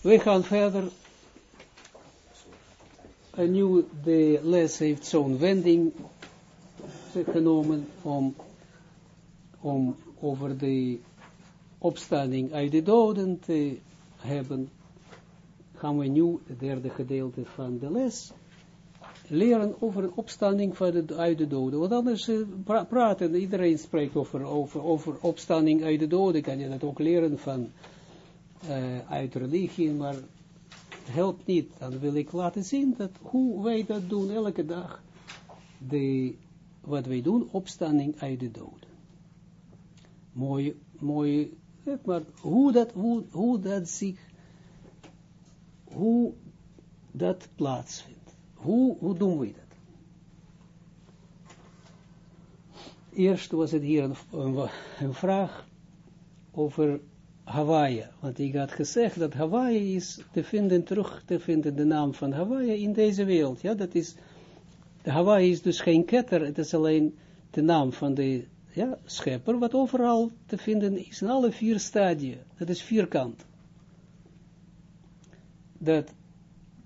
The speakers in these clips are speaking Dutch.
We gaan verder. En nu de les heeft zo'n wending genomen om, om over de opstanding uit de doden te hebben. Gaan we nu, het derde gedeelte van de les, leren over een opstanding van de, uit de doden. Want anders uh, praten, iedereen spreekt over, over, over opstanding uit de doden, kan je dat ook leren van uh, uit religie, maar helpt niet. Dan wil ik laten zien dat hoe wij dat doen elke dag, de, wat wij doen, opstanding uit de doden. Mooi, mooi, maar hoe dat, hoe, hoe dat zich, hoe dat plaatsvindt. Hoe, hoe doen we dat? Eerst was het hier een, een vraag over Hawaii, want ik had gezegd dat Hawaii is te vinden, terug te vinden, de naam van Hawaii in deze wereld. Ja, dat is, de Hawaii is dus geen ketter, het is alleen de naam van de ja, schepper, wat overal te vinden is in alle vier stadia. Dat is vierkant. Dat,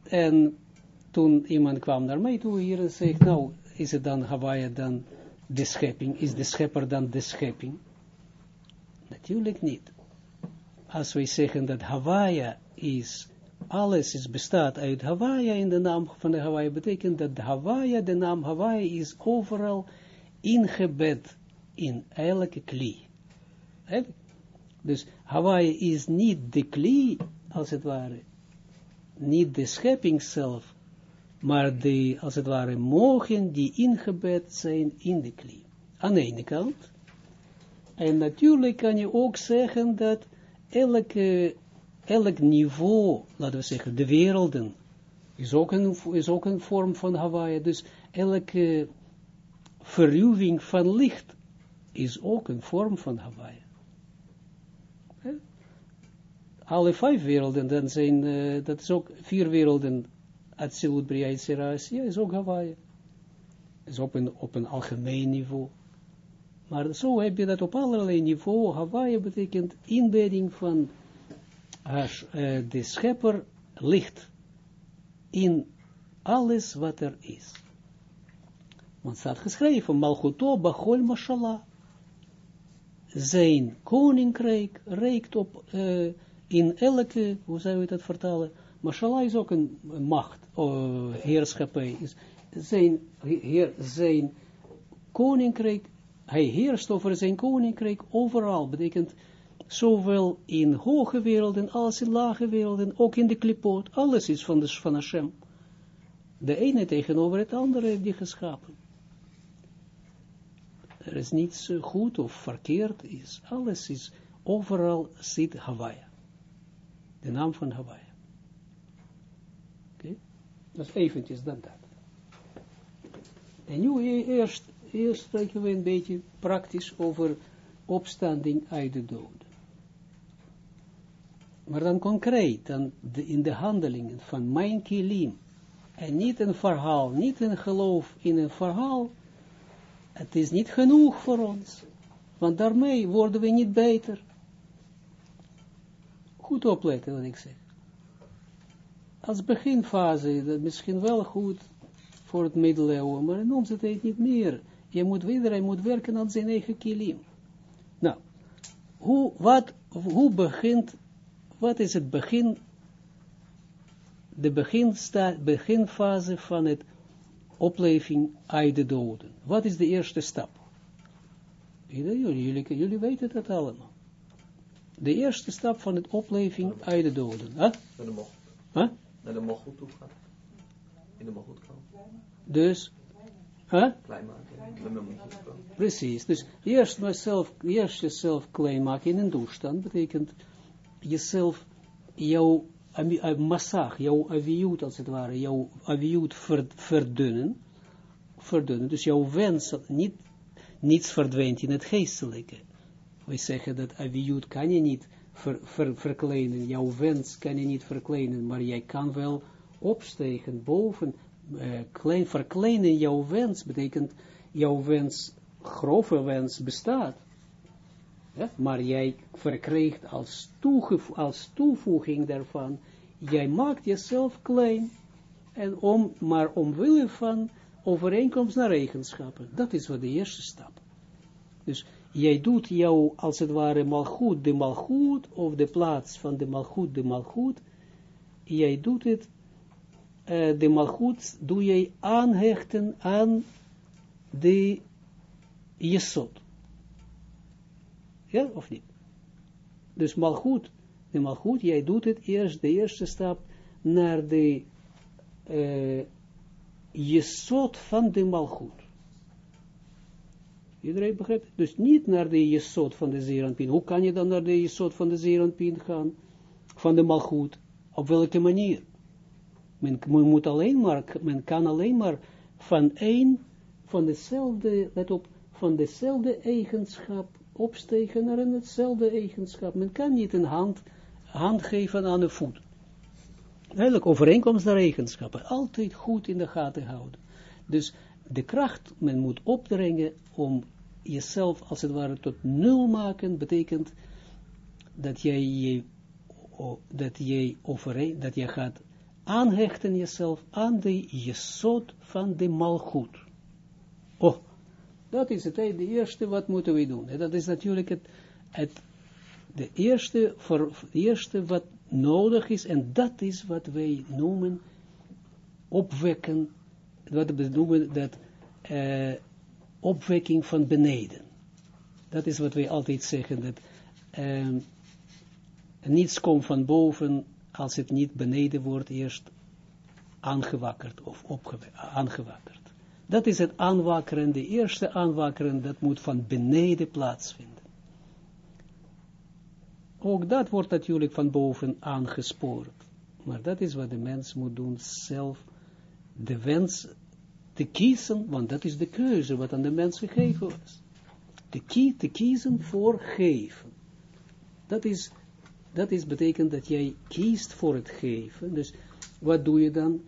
en toen iemand kwam naar mij toe hier en zei, nou, is het dan Hawaii dan de schepping? Is de schepper dan de schepping? Natuurlijk niet als wij zeggen dat Hawaii is, alles is bestaat uit Hawaii in de naam van de Hawaii, betekent dat Hawaii, de naam Hawaii is overal ingebed in elke kli. Dus Hawaii is niet de kli, als het ware, niet de schepping zelf, maar de, als het ware, mogen die ingebed zijn in de kli. Aan de ene kant. En natuurlijk kan je ook zeggen dat elk niveau, laten we zeggen, de werelden, is ook een, is ook een vorm van Hawaii. Dus elke verruwing van licht is ook een vorm van Hawaii. Alle vijf werelden, dan zijn, uh, dat is ook vier werelden, Atsilut, Bria, ja, is ook Hawaii. Is op een, op een algemeen niveau. Maar zo heb je dat op allerlei niveau. Hawaii betekent inbedding van uh, de schepper licht in alles wat er is. Want staat geschreven, Malchuto Bachol Mashallah. Zijn koninkrijk reikt op uh, in elke, hoe zou je dat vertalen? Mashallah is ook een, macht, uh, heerschappij. Zijn, heer, zijn koninkrijk hij heerst over zijn koninkrijk overal, betekent zowel in hoge werelden als in lage werelden, ook in de klipoot, alles is van, de, van Hashem. De ene tegenover het andere heeft die geschapen. Er is niets goed of verkeerd, is, alles is, overal zit Hawaii. De naam van Hawaii. Oké, dat is eventjes dan dat. En nu eerst Eerst spreken we een beetje praktisch over opstanding uit de dood. Maar dan concreet, dan in de handelingen van mijn kilim. En niet een verhaal, niet een geloof in een verhaal. Het is niet genoeg voor ons. Want daarmee worden we niet beter. Goed opletten wat ik zeg. Als beginfase, dat misschien wel goed voor het middeleeuwen, maar in onze tijd niet meer. Je moet iedereen moet werken aan zijn eigen kilim. Nou, hoe, wat, hoe begint, wat is het begin, de beginsta, beginfase van het opleving uit de doden? Wat is de eerste stap? Jullie, jullie, jullie weten dat allemaal. De eerste stap van het opleving uit de doden. Huh? Naar de mocht. Huh? Naar de mocht toe gaan. In de mocht gaan. Dus Huh? Klein maken. Precies. Dus eerst, myself, eerst jezelf klein maken in een toestand betekent jezelf, jouw massag, jouw aviut als het ware, jouw aviut verdunnen, verdunnen. Dus jouw wens, niet, niets verdwijnt in het geestelijke. We zeggen dat aviut kan je niet ver, ver, verkleinen, jouw wens kan je niet verkleinen, maar jij kan wel opstegen boven uh, klein, verkleinen jouw wens, betekent jouw wens, grove wens bestaat. Ja? Maar jij verkrijgt als, als toevoeging daarvan, jij maakt jezelf klein, en om, maar omwille van overeenkomst naar eigenschappen. Dat is wat de eerste stap. Dus jij doet jou, als het ware, malgoed de malgoed, of de plaats van de malgoed de malgoed, jij doet het, uh, de malgoed doe jij aanhechten aan de jesot. Ja, of niet? Dus malgoed, de malgoed, jij doet het eerst, de eerste stap, naar de uh, van de malgoed. Iedereen begrijpt? Dus niet naar de jesot van de zeeranpien. Hoe kan je dan naar de jesot van de zeeranpien gaan? Van de malgoed. Op welke manier? Men, moet alleen maar, men kan alleen maar van één, van dezelfde, let op, van dezelfde eigenschap opstegen naar een hetzelfde eigenschap. Men kan niet een hand, hand geven aan een voet. Eigenlijk overeenkomst naar eigenschappen. Altijd goed in de gaten houden. Dus de kracht, men moet opdringen om jezelf als het ware tot nul maken, betekent dat jij dat jij overeen, dat jij gaat aanhechten jezelf aan de jesot van de malgoed. Oh, dat is het, eerste wat moeten we doen. Dat is natuurlijk het, het de eerste, voor, eerste wat nodig is, en dat is wat wij noemen opwekken, wat we noemen dat uh, opwekking van beneden. Dat is wat wij altijd zeggen, dat uh, niets komt van boven als het niet beneden wordt eerst aangewakkerd of aangewakkerd. Dat is het aanwakkeren, de eerste aanwakkeren, dat moet van beneden plaatsvinden. Ook dat wordt natuurlijk van boven aangespoord. Maar dat is wat de mens moet doen, zelf de wens te kiezen, want dat is de keuze wat aan de mens gegeven is. Te, kie, te kiezen voor geven. Dat is, dat is betekent dat jij kiest voor het geven. Dus wat doe je dan?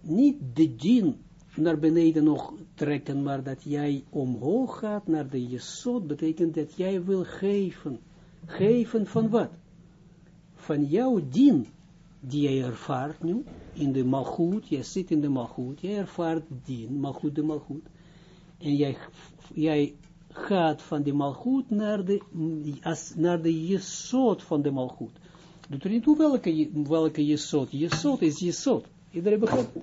Niet de dien naar beneden nog trekken, maar dat jij omhoog gaat naar de jesot, betekent dat jij wil geven. Geven van wat? Van jouw dien, die jij ervaart nu, in de malgoed, jij zit in de malgoed, jij ervaart dien, malgoed de malgoed, en jij, jij gaat van de malgoed naar de, as, naar de jesot van de malgoed. Doet er niet toe welke, welke jesot, jesot is jesot, iedereen begrijpt.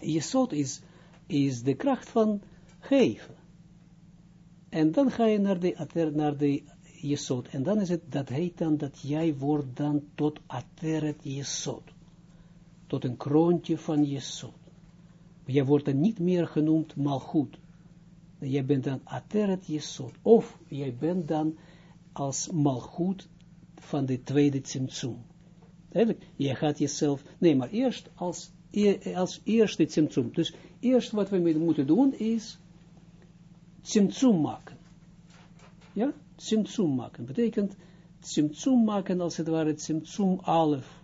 Jesot is, is de kracht van geven. En dan ga je naar de, naar de Jesod. En dan is het, dat heet dan, dat jij wordt dan tot Ateret Jesod. Tot een kroontje van Jesod. Jij wordt dan niet meer genoemd Malchut. Jij bent dan Ateret Jesod. Of jij bent dan als Malchut van de tweede Tsimtsum. Eigenlijk, jij gaat jezelf, nee, maar eerst als, als eerste Tsimtsum. Dus eerst wat we moeten doen is Tsimtsum maken. Ja? Tsimtsum maken. Betekent Tsimtsum maken als het ware Tsimtsum alef.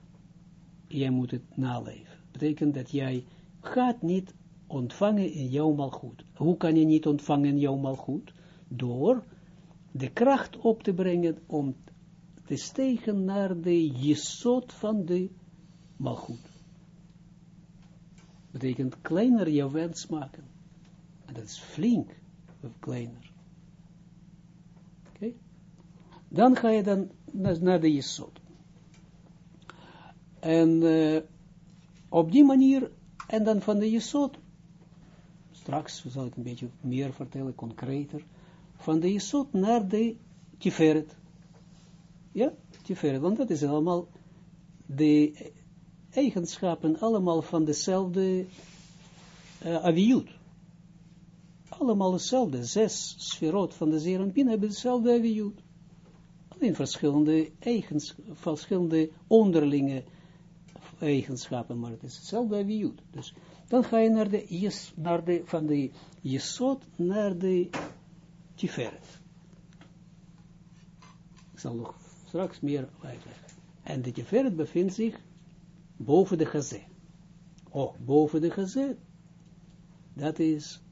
Jij moet het naleven. Betekent dat jij gaat niet ontvangen in jouw malgoed. Hoe kan je niet ontvangen in jouw malgoed? Door de kracht op te brengen om te stegen naar de jesot van de malgoed. Betekent kleiner je wens maken. En dat is flink, kleiner. Dan ga je dan naar de Jesod. En uh, op die manier, en dan van de Jesod, straks zal ik een beetje meer vertellen, concreter, van de Jesod naar de Tiferet. Ja, Tiferet, want dat is allemaal de eigenschappen allemaal van dezelfde uh, aviut. Allemaal hetzelfde, zes sferot van de Zeranpin hebben dezelfde aviut in verschillende eigens, verschillende onderlinge eigenschappen, maar het is hetzelfde Jud. Dus dan ga je naar van de Jesod naar de Tiferet. Ik zal nog straks meer uitleggen. En de Tiferet bevindt zich boven de Gazé. Oh, boven de Gazé, dat is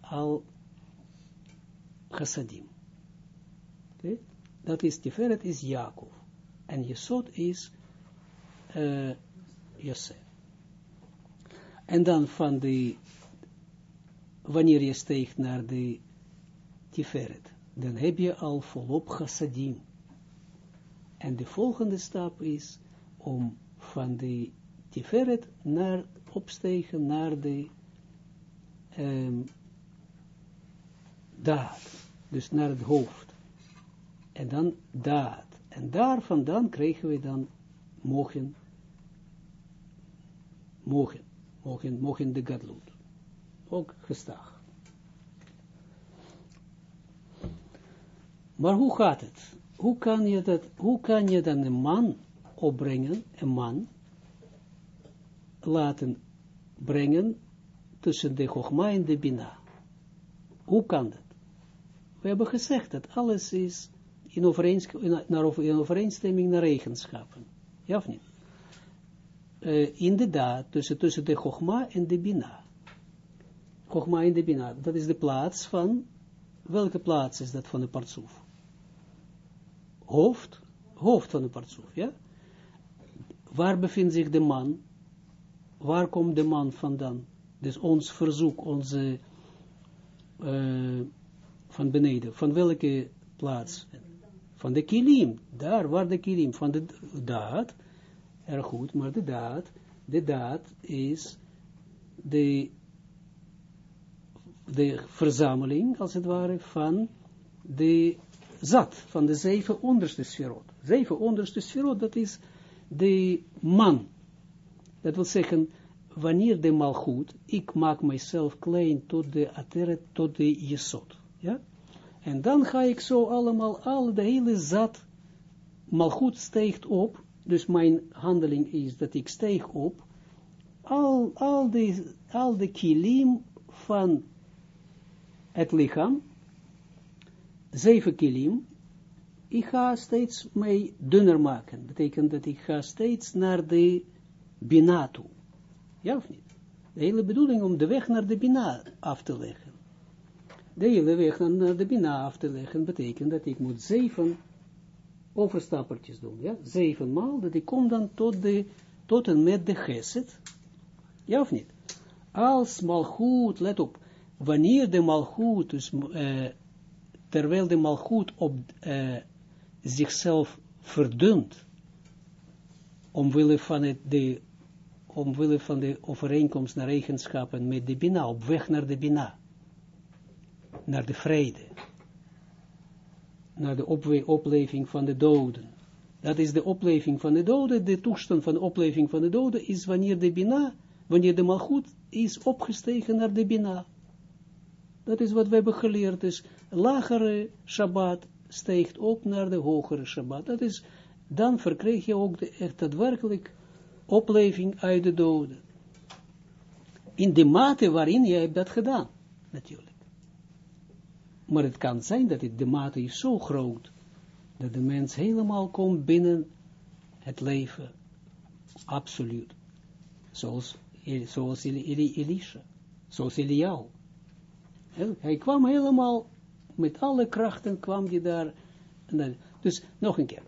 al chassadim. Oké? dat is Tiferet is Jacob. En Jesod is uh. En dan van de, wanneer je steekt naar de Tiferet, dan heb je al volop chassadim. En de volgende stap is om van de Tiferet naar opstegen naar de um, daad. Dus naar het hoofd. En dan daad. En daar vandaan krijgen we dan mogen, mogen, mogen, mogen de gadloed. Ook gestaag. Maar hoe gaat het? Hoe kan je dat, hoe kan je dan een man opbrengen, een man, laten brengen tussen de Chogma en de Bina? Hoe kan dat? We hebben gezegd dat alles is in, in overeenstemming naar eigenschappen. Ja of niet? Uh, inderdaad, tussen, tussen de Chogma en de Bina. Chogma en de Bina, dat is de plaats van, welke plaats is dat van de partsoef? Hoofd, hoofd van de partsoef, ja? Waar bevindt zich de man? Waar komt de man vandaan? Dus ons verzoek, onze, uh, van beneden, van welke plaats? Van de kilim, daar waar de kilim, van de daad, erg goed, maar de daad, de daad is de, de verzameling, als het ware, van de zat, van de zeven onderste sferot. Zeven onderste sferot, dat is de man. Dat wil zeggen, wanneer de malgoed, ik maak mijzelf klein tot de ateret, tot de jesot. Ja? En dan ga ik zo allemaal, al de hele zat, malgoed steekt op, dus mijn handeling is dat ik steeg op, al, al, de, al de kilim van het lichaam, zeven kilim, ik ga steeds mij dunner maken. Betekent dat ik ga steeds naar de bina toe. Ja of niet? De hele bedoeling om de weg naar de bina af te leggen. De hele weg naar de bina af te leggen betekent dat ik moet zeven overstappertjes doen. Ja? Zeven maal, dat ik kom dan tot, de, tot en met de geset. Ja of niet? Als malgoed, let op, wanneer de malgoed, dus uh, terwijl de malgoed op uh, zichzelf verdunt, omwille van, het, de, omwille van de overeenkomst naar eigenschappen met de Bina, op weg naar de Bina, naar de vrede, naar de opleving van de doden. Dat is de opleving van de doden, de toestand van de opleving van de doden is wanneer de Bina, wanneer de Malchut is opgestegen naar de Bina. Dat is wat we hebben geleerd, dus lagere Shabbat steekt op naar de hogere Shabbat. Dat is, dan verkreeg je ook de, echt daadwerkelijk opleving uit de doden. In de mate waarin jij hebt dat gedaan, natuurlijk. Maar het kan zijn dat het, de mate is zo groot, dat de mens helemaal komt binnen het leven, absoluut. Zoals, zoals Elisha, zoals Eliyahu. Hij kwam helemaal, met alle krachten kwam hij daar. Dus nog een keer.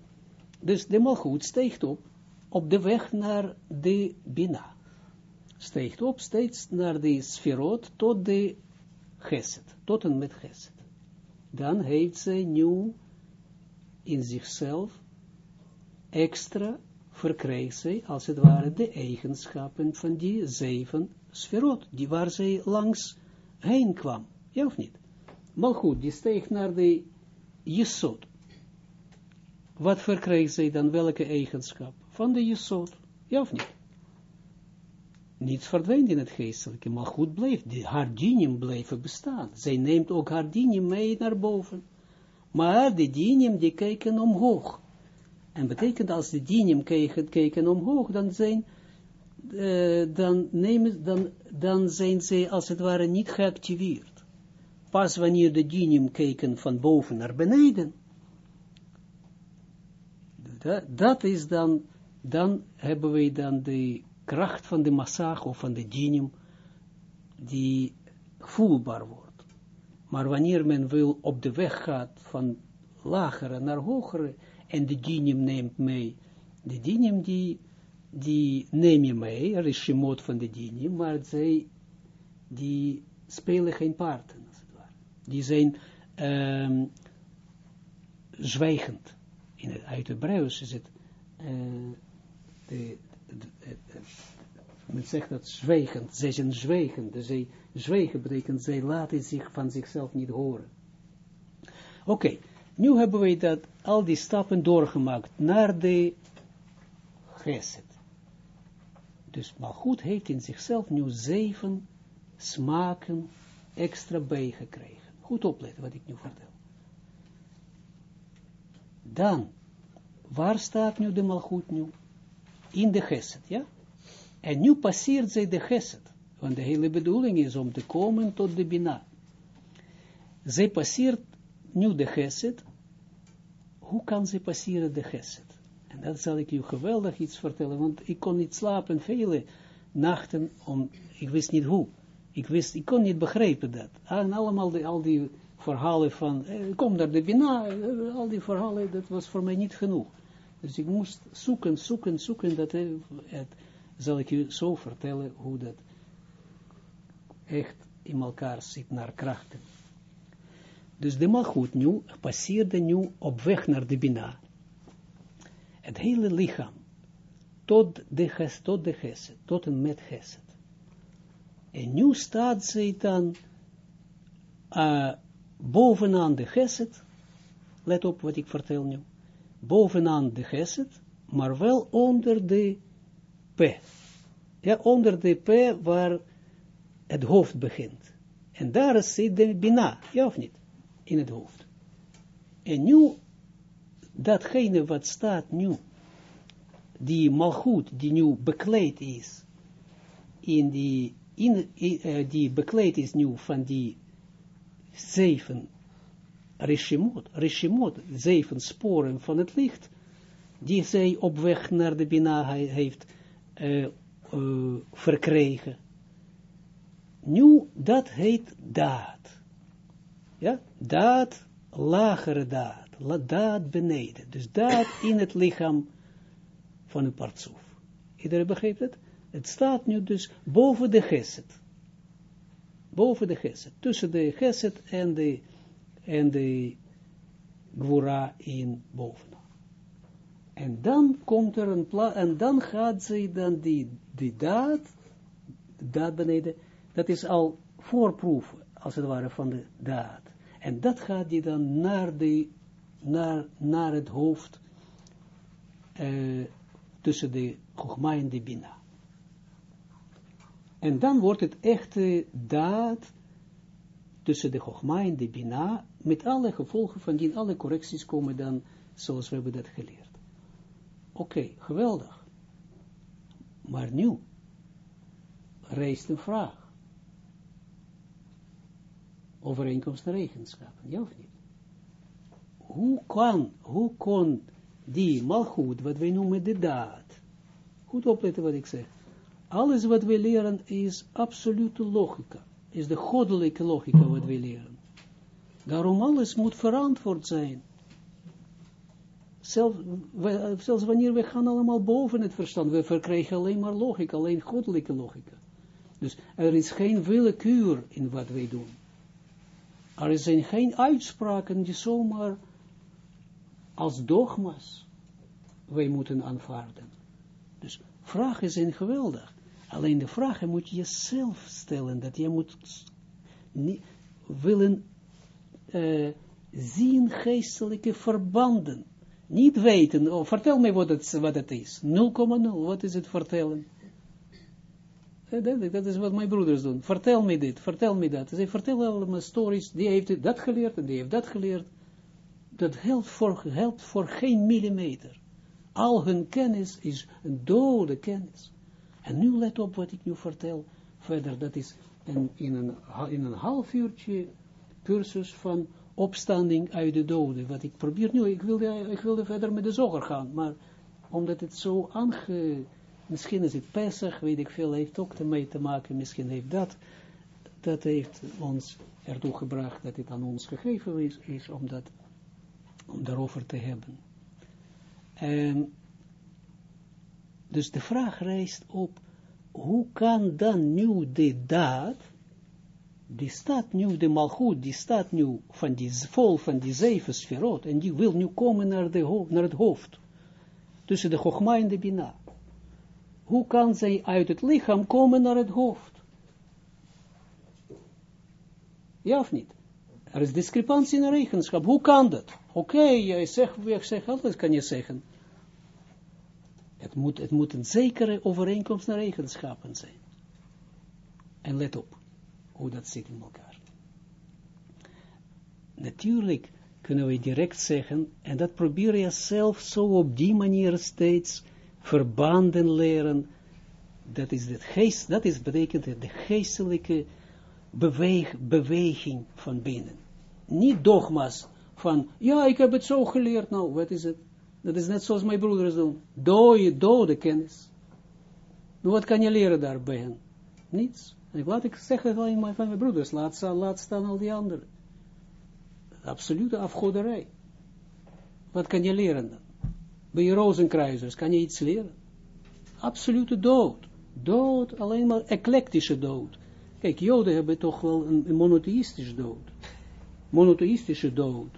Dus de malgoed steekt op, op de weg naar de Bina. Steekt op steeds naar de sferot tot de Geset, tot en met Geset. Dan heeft zij nu in zichzelf extra verkrijgt zij, als het ware, de eigenschappen van die zeven sferot, die waar zij langs heen kwam. Ja of niet? Maar goed, die steeg naar de Jesod. Wat verkrijgt zij dan? Welke eigenschap? Van de Jesod. Ja of niet? Niets verdwijnt in het geestelijke, maar goed bleef. Die, haar dinim bleven bestaan. Zij neemt ook haar dinim mee naar boven. Maar de dinim die kijken omhoog. En betekent als de dinim kijken, omhoog, dan zijn, uh, dan, nemen, dan, dan zijn ze als het ware niet geactiveerd. Pas wanneer de dinim kijken van boven naar beneden, dat, dat is dan, dan hebben wij dan de kracht van de massage of van de dinim, die voelbaar wordt. Maar wanneer men wil op de weg gaat van lagere naar hogere, en de dinim neemt mee, de dinim die, die neem je mee, er is shemot van de dinim, maar zij, die spelen geen parten, als het. Die zijn um, zwijgend. In het, uit Hebreeuws is het, de, de, men zegt dat zwijgend, zij zijn zwijgend, dus zij zwijgen betekent zij laten zich van zichzelf niet horen. Oké, nu hebben we dat, al die stappen doorgemaakt naar de geset. Dus maar goed heeft in zichzelf nu zeven smaken extra bijgekregen. Goed opletten wat ik nu vertel. Dan, waar staat nu de malgoed nu? In de geset, ja? En nu passeert zij de geset. Want de hele bedoeling is om te komen tot de bina. Zij passeert nu de geset. Hoe kan ze passeren de geset? En dat zal ik u geweldig iets vertellen, want ik kon niet slapen vele nachten, om, ik wist niet hoe. Ik wist, ik kon niet begrijpen dat. En allemaal die, al die verhalen van, eh, kom naar de Bina, eh, al die verhalen, dat was voor mij niet genoeg. Dus ik moest zoeken, zoeken, zoeken, dat eh, het, zal ik u zo vertellen hoe dat echt in elkaar zit naar krachten. Dus de malgoed nu passeerde nu op weg naar de Bina. Het hele lichaam, tot de, ges, tot de geset, tot en met geset. En nu staat zij dan uh, bovenaan de geset, let op wat ik vertel nu, bovenaan de geset, maar wel onder de P. Ja, onder de P waar het hoofd begint. En daar zit de Bina, ja of niet? In het hoofd. En nu, datgene wat staat nu, die malgoed, die nu bekleed is, in die in, uh, die bekleed is nu van die zeven rishimot, rishimot, zeven sporen van het licht, die zij op weg naar de Bina heeft uh, uh, verkregen. Nu, dat heet daad. Ja, daad, lagere daad, daad beneden. Dus daad in het lichaam van een partsoef. Iedereen begrijpt het? Het staat nu dus boven de geset. Boven de geset. Tussen de geset en de, en de gwura in boven. En dan komt er een plaats, en dan gaat ze dan die, die daad, daad beneden, dat is al voorproef, als het ware, van de daad. En dat gaat die dan naar, de, naar, naar het hoofd, uh, tussen de Chogma en de Bina. En dan wordt het echte daad tussen de Chogma en de Bina, met alle gevolgen van die, alle correcties komen dan, zoals we hebben dat geleerd. Oké, geweldig. Maar nu reist een vraag. Overeenkomst en regenschappen, ja of niet? Hoe kan, hoe kon die malgoed, wat wij noemen de daad, goed opletten wat ik zeg, alles wat we leren is absolute logica. Is de goddelijke logica wat we leren. Daarom alles moet verantwoord zijn. Zelf, zelfs wanneer we gaan allemaal boven het verstand, we verkrijgen alleen maar logica, alleen goddelijke logica. Dus er is geen willekeur in wat wij doen. Er zijn geen uitspraken die zomaar als dogma's wij moeten aanvaarden. Dus vragen zijn geweldig. Alleen de vragen moet je jezelf stellen, dat je moet niet, willen uh, zien geestelijke verbanden. Niet weten, oh, vertel mij wat het, wat het is. 0,0, wat is het vertellen? Dat, dat, is wat mijn broeders doen. Vertel me dit, vertel me dat. Ze vertellen allemaal stories, die heeft dat geleerd en die heeft dat geleerd. Dat helpt voor, helpt voor geen millimeter. Al hun kennis is een dode kennis. En nu let op wat ik nu vertel. Verder, dat is een, in, een, in een half uurtje cursus van opstanding uit de doden. Wat ik probeer nu, ik wilde, ik wilde verder met de zoger gaan, maar omdat het zo aange... Misschien is het Pesach, weet ik veel, heeft ook ermee te maken, misschien heeft dat, dat heeft ons ertoe gebracht dat het aan ons gegeven is, is om dat om daarover te hebben. En dus de vraag rijst op, hoe kan dan nu de daad, die staat nu, de malgoed, die staat nu van die, vol van die zeven sferot, en die wil nu komen naar, de naar het hoofd, tussen de Chogma en de Bina. Hoe kan zij uit het lichaam komen naar het hoofd? Ja of niet? Er is discrepantie in de regenschap. Hoe kan dat? Oké, okay, zegt, ik zeg altijd kan je zeggen. Het moet, het moet een zekere overeenkomst naar eigenschappen zijn. En let op dat zit in elkaar. Natuurlijk kunnen we direct zeggen, en dat probeer je zelf zo op die manier steeds verbanden leren, dat is het geest, dat is betekent de geestelijke beweging van binnen. Niet dogma's van, ja, ik heb het zo geleerd, nou, wat is het? Dat is net zoals mijn broeders doen. Dode, dode kennis. Nou, wat kan je leren daar bij hen? Niets. Laat ik zeggen van mijn, van mijn broeders, laat, laat staan al die anderen. Absolute afgoderij. Wat kan je leren dan? Bij je rozenkruisers kan je iets leren. Absolute dood. Dood, alleen maar eclectische dood. Kijk, joden hebben toch wel een, monotheïstische dood. Monotheïstische dood.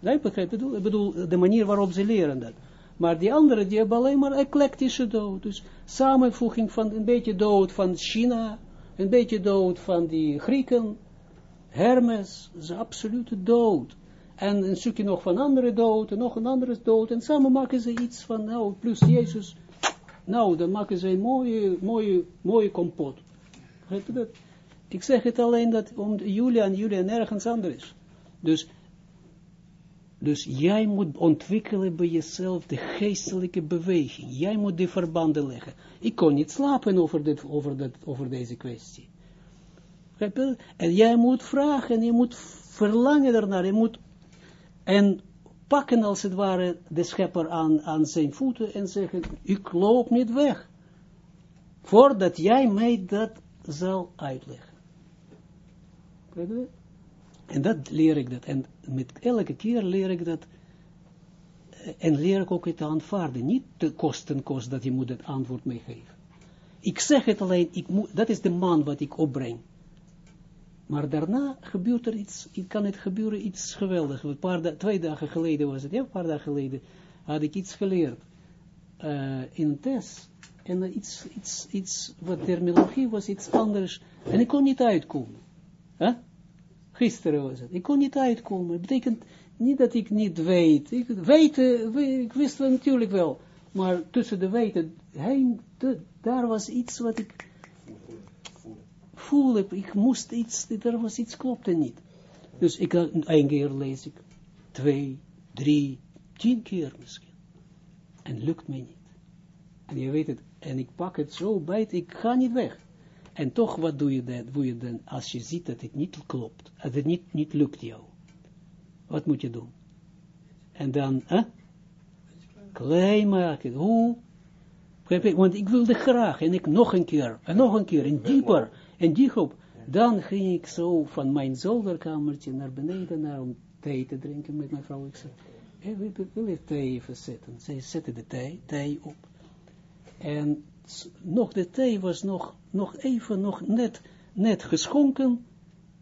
Nee, ik bedoel, ik bedoel, de manier waarop ze leren dat. Maar die anderen, die hebben alleen maar eclectische dood. Dus samenvoeging van een beetje dood van China, een beetje dood van die Grieken, Hermes, is absolute dood. En een stukje nog van andere dood, en nog een andere dood, en samen maken ze iets van, nou, plus Jezus, nou, dan maken ze een mooie, mooie, mooie kompot. Ik zeg het alleen dat om Julian, Julian nergens anders. Dus dus jij moet ontwikkelen bij jezelf de geestelijke beweging. Jij moet die verbanden leggen. Ik kon niet slapen over, dit, over, over deze kwestie. En jij moet vragen, je moet verlangen ernaar, je moet en pakken als het ware de schepper aan, aan zijn voeten en zeggen, ik loop niet weg. Voordat jij mij dat zal uitleggen. En dat leer ik dat. En met elke keer leer ik dat. Eh, en leer ik ook het aanvaarden. Niet de kosten kost dat je moet het antwoord meegeven. Ik zeg het alleen, ik dat is de man wat ik opbreng. Maar daarna gebeurt er iets, kan het gebeuren iets geweldigs. Een paar twee dagen geleden was het, ja, een paar dagen geleden had ik iets geleerd uh, in een test. En iets, iets, iets, wat terminologie was, iets anders. En ik kon niet uitkomen. Huh? Gisteren was het. Ik kon niet uitkomen. Het betekent niet dat ik niet weet. Ik, weten, ik wist wel natuurlijk wel. Maar tussen de weten, heen, daar was iets wat ik voelde. Ik moest iets, er was iets, klopte niet. Dus ik, een keer lees ik. Twee, drie, tien keer misschien. En lukt mij niet. En je weet het, en ik pak het zo bij ik ga niet weg. En toch, wat doe je dan, doe je dan als je ziet dat het niet klopt, dat het niet, niet lukt jou? Wat moet je doen? En dan, hè? Klein maken. Hoe? Want ik wilde graag, en ik nog een keer, en nog een keer, en dieper, en dieper. Dan ging ik zo van mijn zolderkamertje naar beneden, naar om thee te drinken met mijn vrouw. Ik zei, hey, wil je thee even zetten? Zij zette de thee, thee op. En nog de thee was nog, nog even, nog net, net geschonken.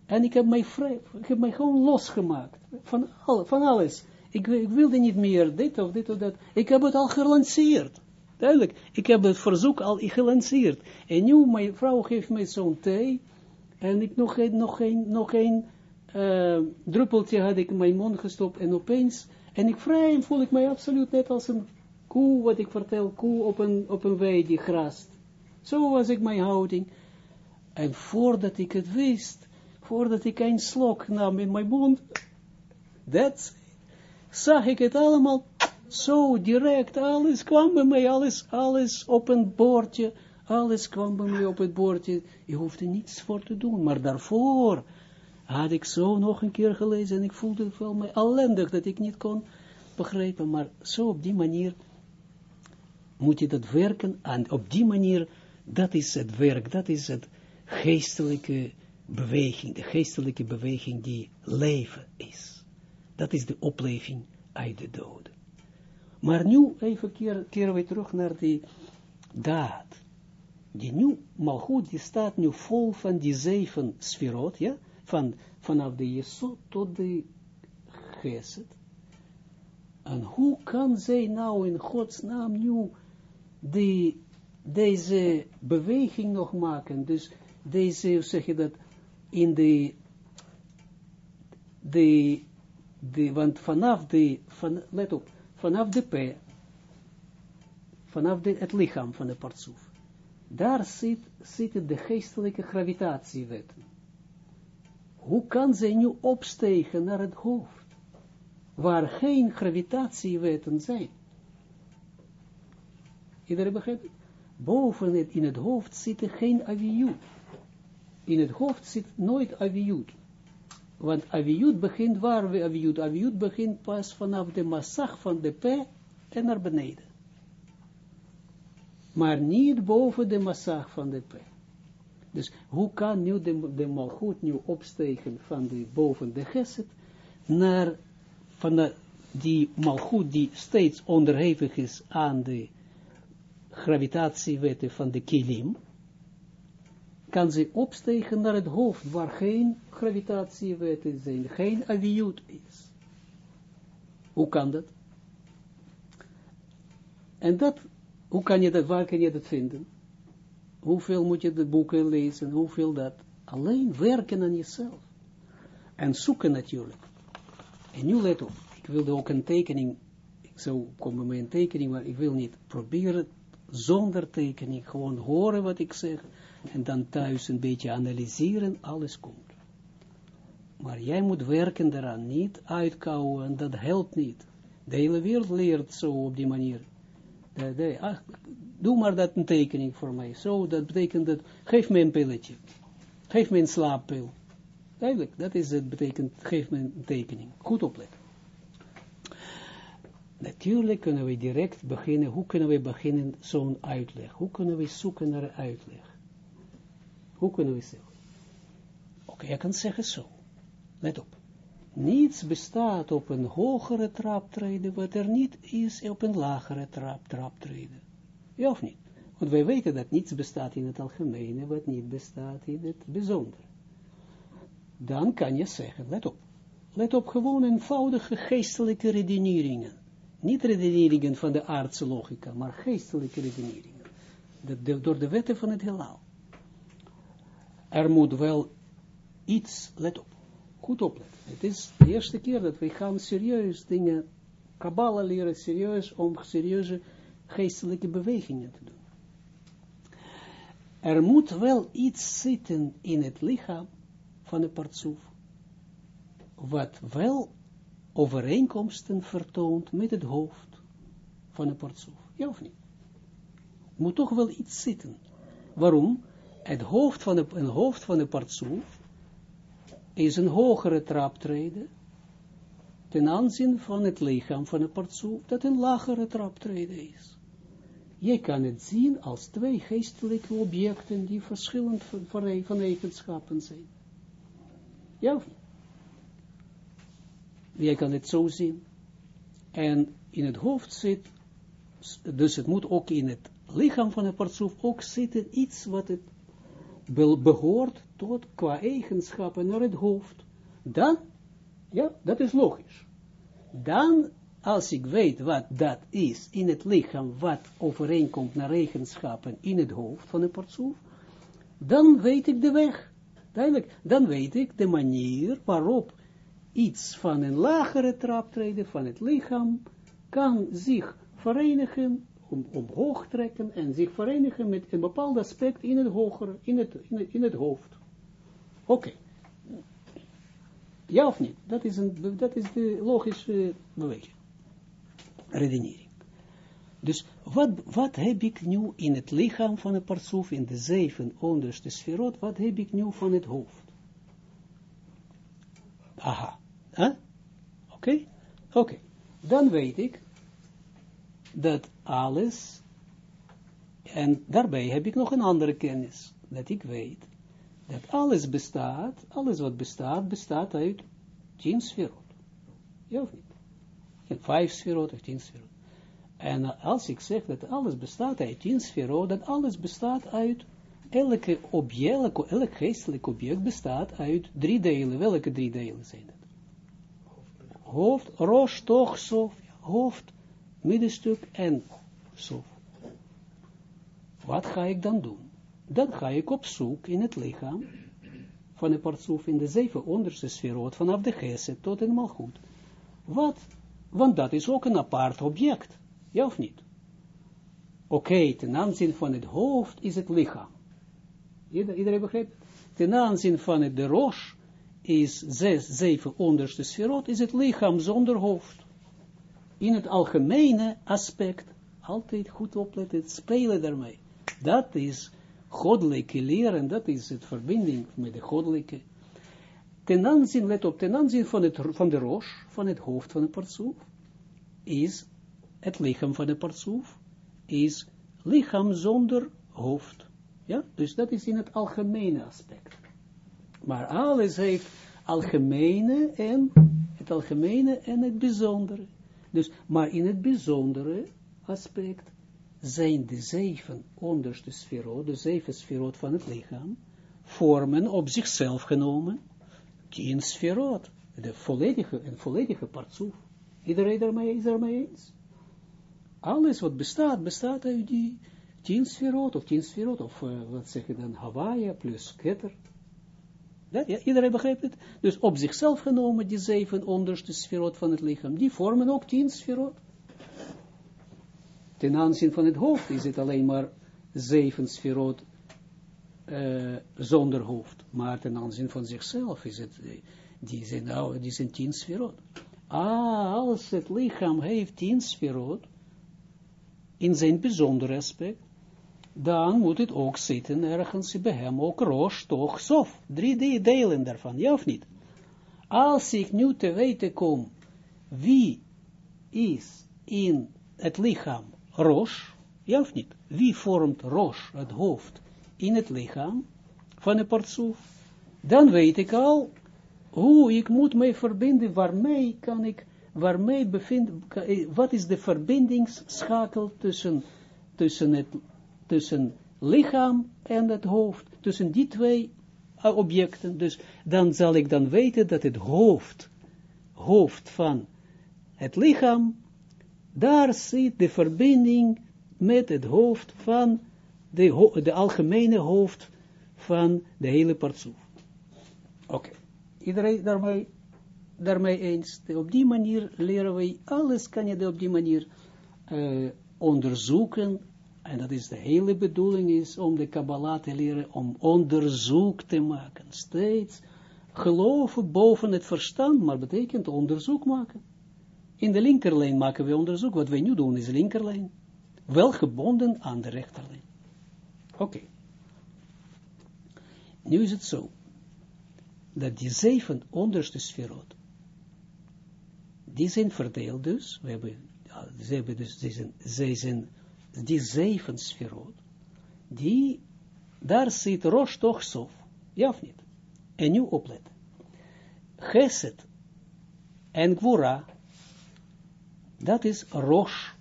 En ik heb mij vrij, ik heb mij gewoon losgemaakt. Van, al, van alles. Ik, ik, wilde niet meer dit of dit of dat. Ik heb het al gelanceerd. Duidelijk. Ik heb het verzoek al gelanceerd. En nu, mijn vrouw geeft mij zo'n thee. En ik nog een, nog een, nog een uh, druppeltje had ik in mijn mond gestopt. En opeens, en ik vrij voel ik mij absoluut net als een koe, wat ik vertel, koe op een, op een wei die grast. Zo was ik mijn houding. En voordat ik het wist, voordat ik een slok nam in mijn mond, dat zag ik het allemaal. Zo direct, alles kwam bij mij, alles, alles op een bordje, alles kwam bij mij op het bordje, je hoefde niets voor te doen, maar daarvoor had ik zo nog een keer gelezen en ik voelde het wel mij ellendig dat ik niet kon begrijpen, maar zo op die manier moet je dat werken en op die manier, dat is het werk, dat is het geestelijke beweging, de geestelijke beweging die leven is. Dat is de opleving uit de doden. Maar nu even keer, keren we terug naar die daad. Die nu, goed, die staat nu vol van die zeven sferot, ja, van, vanaf de Jesod tot de Geset. En hoe kan zij nou in Gods naam nu die, deze beweging nog maken? Dus deze, zeg je dat, in de, de, de want vanaf de, van, let op, vanaf de P, vanaf de, het lichaam van de partsoef, daar zit, zitten de geestelijke gravitatiewetten. Hoe kan zij nu opstegen naar het hoofd, waar geen gravitatiewetten zijn? Iedereen begrijpt Boven het, in het hoofd zit geen aviut. In het hoofd zit nooit aviut. Want aviut begint waar we aviut? Aviut begint pas vanaf de massag van de P en naar beneden. Maar niet boven de massag van de P. Dus hoe kan nu de, de malgoed nu opstegen van de boven de geset naar van de, die malgoed die steeds onderhevig is aan de gravitatiewetten van de kilim, kan ze opstegen naar het hoofd, waar geen gravitatiewetten zijn, geen aviut is. Hoe kan dat? En dat, hoe kan je dat, waar kan je dat vinden? Hoeveel moet je de boeken lezen, hoeveel dat? Alleen werken aan jezelf. En zoeken natuurlijk. En nu let op, ik wilde ook een tekening, ik zou komen met een tekening, maar ik wil niet proberen zonder tekening, gewoon horen wat ik zeg, en dan thuis een beetje analyseren, alles komt. Maar jij moet werken daaraan, niet uitkouwen, dat helpt niet. De hele wereld leert zo op die manier. Doe maar dat een tekening voor mij. Zo, dat betekent dat, geef me een pilletje. Geef me een slaappil. Eigenlijk, dat is het betekent, geef me een tekening. Goed opletten. Natuurlijk kunnen we direct beginnen, hoe kunnen we beginnen zo'n uitleg? Hoe kunnen we zoeken naar een uitleg? Hoe kunnen we zeggen? Oké, okay, je kan zeggen zo. Let op. Niets bestaat op een hogere traptreden, wat er niet is op een lagere trap, traptreden. Ja of niet? Want wij weten dat niets bestaat in het algemene, wat niet bestaat in het bijzondere. Dan kan je zeggen, let op. Let op gewoon eenvoudige geestelijke redeneringen. Niet redeneringen van de aardse logica, maar geestelijke redeneringen. door de wetten van het heelal. Er moet wel iets, let op, goed opletten. Het is de eerste keer dat we gaan serieus dingen, Kabbalah leren serieus, om serieuze geestelijke bewegingen te doen. Er moet wel iets zitten in het lichaam van de partsoef, wat wel overeenkomsten vertoont met het hoofd van een partsoef. Ja of niet? Moet toch wel iets zitten. Waarom? Het hoofd van de, een hoofd van de partsoef is een hogere traptreden ten aanzien van het lichaam van een partsoef dat een lagere traptreden is. Je kan het zien als twee geestelijke objecten die verschillend van, van eigenschappen zijn. Ja of niet? Jij kan het zo zien. En in het hoofd zit, dus het moet ook in het lichaam van een partsoef ook zitten iets wat het behoort tot qua eigenschappen naar het hoofd. Dan, ja, dat is logisch. Dan, als ik weet wat dat is in het lichaam, wat overeenkomt naar eigenschappen in het hoofd van een partsoef, dan weet ik de weg. Duidelijk, dan weet ik de manier waarop iets van een lagere traptreden van het lichaam kan zich verenigen, om, omhoog trekken en zich verenigen met een bepaald aspect in het hogere, in het, in het, hoofd. Oké. Ja of niet? Dat is, een, dat is de logische beweging. Redenering. Dus wat, wat heb ik nu in het lichaam van een partsoef, in de zeven onderste sferot, wat heb ik nu van het hoofd? Aha. Oké? Oké. Dan weet ik dat alles, en daarbij heb ik nog een andere kennis, dat ik weet, dat alles bestaat, alles wat bestaat, bestaat uit tien sferot. Ja of niet? vijf sferot of tien sferot. En als ik zeg dat alles bestaat uit tien sferot, dat alles bestaat uit, elke object, elk geestelijk object bestaat uit drie delen. Welke drie delen zijn dat? Hoofd, roos, toch, sof, hoofd, middenstuk en sof. Wat ga ik dan doen? Dan ga ik op zoek in het lichaam van de partsoef in de zeven onderste sferoot, vanaf de geset tot in malgoed. Wat? Want dat is ook een apart object. Ja of niet? Oké, ten aanzien van het hoofd is het lichaam. Ieder, iedereen begrijpt? Ten aanzien van het de roos is zes, zeven onderste sferot, is het lichaam zonder hoofd. In het algemene aspect, altijd goed opletten, spelen daarmee. Dat is goddelijke leren, dat is het verbinding met de goddelijke. Ten aanzien, let op, ten aanzien van, het, van de roos, van het hoofd van de partsoef, is het lichaam van de partsoef, is lichaam zonder hoofd. Ja, dus dat is in het algemene aspect. Maar alles heeft algemene en het algemene en het bijzondere. Dus, maar in het bijzondere aspect zijn de zeven onderste sferot, de zeven sferot van het lichaam, vormen op zichzelf genomen tien sferot, de volledige, een volledige partsoef. Iedereen daarmee is ermee eens? Alles wat bestaat, bestaat uit die tien sferot, of tien sferot, of uh, wat zeg je dan, Hawaii plus ketter. Ja, iedereen begrijpt het? Dus op zichzelf genomen, die zeven onderste sferot van het lichaam, die vormen ook tien sferot. Ten aanzien van het hoofd is het alleen maar zeven sferot uh, zonder hoofd. Maar ten aanzien van zichzelf is het, die zijn, nou, die zijn tien sferot. Ah, als het lichaam heeft tien sferot, in zijn bijzonder aspect, dan moet het ook zitten ergens bij hem, ook roos, toch, sof. Drie delen daarvan, ja of niet? Als ik nu te weten kom, wie is in het lichaam roos, ja of niet? Wie vormt roos, het hoofd, in het lichaam van een partsoef? Dan weet ik al hoe ik moet mij verbinden, waarmee kan ik, waarmee bevind, wat is de verbindingsschakel tussen, tussen het tussen lichaam en het hoofd, tussen die twee objecten. Dus dan zal ik dan weten dat het hoofd, hoofd van het lichaam, daar zit de verbinding met het hoofd van de, de algemene hoofd van de hele partsoef. Oké, iedereen daarmee, daarmee eens. Op die manier leren wij, alles kan je op die manier uh, onderzoeken en dat is de hele bedoeling is om de Kabbalah te leren, om onderzoek te maken. Steeds geloven boven het verstand, maar betekent onderzoek maken. In de linkerlijn maken we onderzoek. Wat wij nu doen is linkerlijn. Wel gebonden aan de rechterlijn. Oké. Nu is het zo. Dat die zeven onderste sferot. Die zijn verdeeld dus. We hebben, ze hebben dus, ze zijn, ze zijn die zeven sferot, die, daar zit Rosh toch Sof, ja of niet? En nu oplet. Geset en Gwura, dat is Rosh,